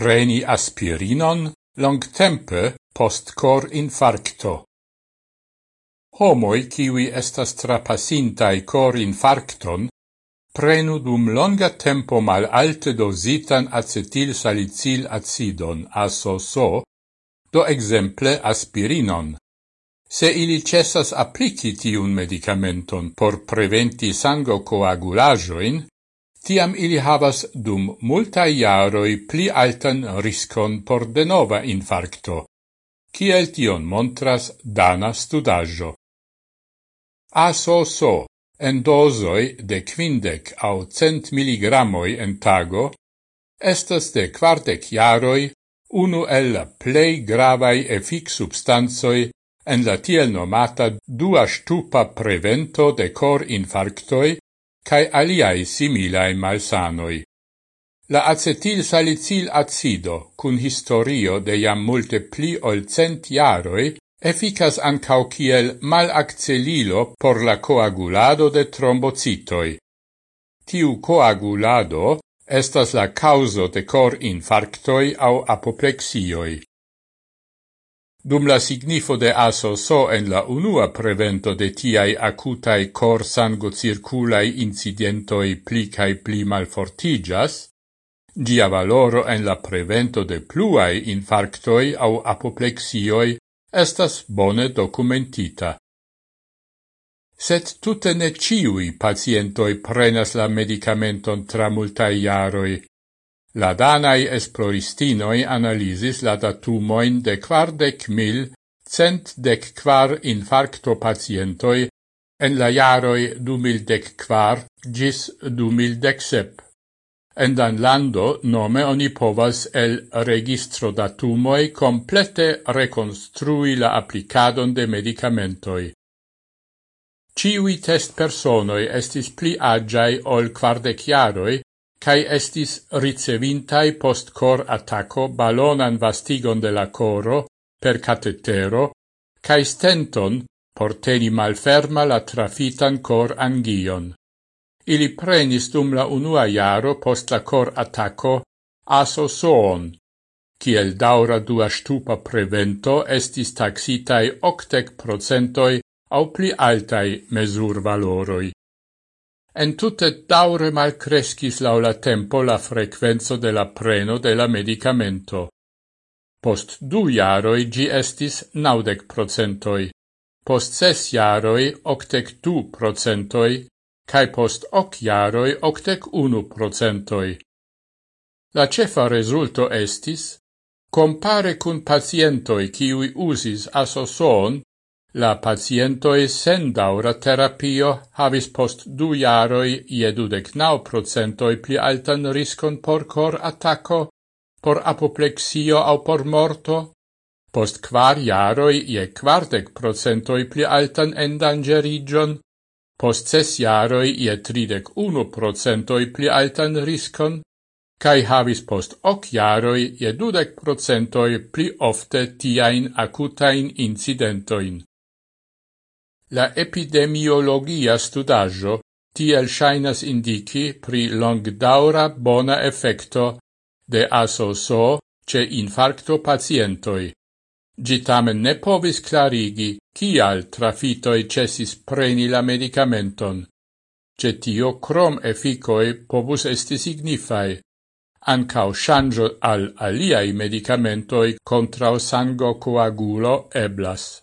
preni aspirinon longtempe post cor infarcto. Homoi kiwi estas trapasintai cor infarcton prenu dum longa tempo mal alte dositan acetil salicil acidon ASOSO, do exemple aspirinon. Se ili cessas applici tiun medicamenton por preventi sango coagulajoin, tiam ili havas dum multai jaroi pli altan riscon por denova infarcto, kiel tion montras dana studaggio. ASOSO en dosoi de quindec au cent miligrammoi en tago, estas de quartec jaroi unu el la plei gravai efic substanzoi en la tiel nomata dua stupa prevento de cor infarctoi cae aliai similae malsanoi. La acetil salicil acido, cun historio de jam multe pli ol cent jaroi, efficas ancau kiel malaccelilo por la coagulado de trombocitoi. Tiu coagulado estas la causo de cor infarctoi au apoplexioi. Dum la signifo de ASOSO en la unua prevento de tiai acutai cor sango circulai incidentoi pli cae pli malfortigas, gia valoro en la prevento de pluai infarctoi au apoplexioi estas bone documentita. Set tutte ne ciui pacientoi prenas la medicamenton tra multai iaroi, La danai esploristinoi analisis la datumoin de quardec mil cent dec quar infarcto pacientoi en la jaroi du mil dec quar gis du mil dec sep. En dan lando nome oni povas el registro datumoi complete reconstrui la applicadon de medicamentoi. Ciui test personoi estis pli agiai ol quardec jaroi, cae estis ricevintai post cor attaco balonan vastigon de la coro per catetero, cae stenton por teni malferma la trafitan cor angion. Ili prenis dum la unua iaro post la cor attaco aso soon, ciel daura dua stupa prevento estis taxitai octec procentoi au pli altai mesur valoroi. En tutte daure malcrescis laula tempo la frequenzo de la preno de la medicamento. Post du jaroi gi estis naudec procentoi, post ses jaroi octec du procentoi, cae post hoc jaroi octec unu procentoi. La cefa resulto estis, compare cun pacientoi ciui usis asoson La pacientoi sen daura terapio havis post du jaroi je dudec nau procentoi pli altan riscon por cor attaco, por apoplexio au por morto, post quar jaroi je quardec procentoi pli altan endangerigion, post ses jaroi je tridec unu procentoi pli altan riscon, cae havis post hoc jaroi je dudec procentoi pli ofte tiain acutain incidentoin. La epidemiologia studaggio tiel shainas indici pri longdaura bona effecto de ASOSO ce infarcto pacientoi. Gi tamen ne povis clarigi cial trafitoi cesis preni la medicamenton. Ce tio crom efficoi povus esti signifai. Ancao shangio al aliai medicamentoi contrao sango coagulo eblas.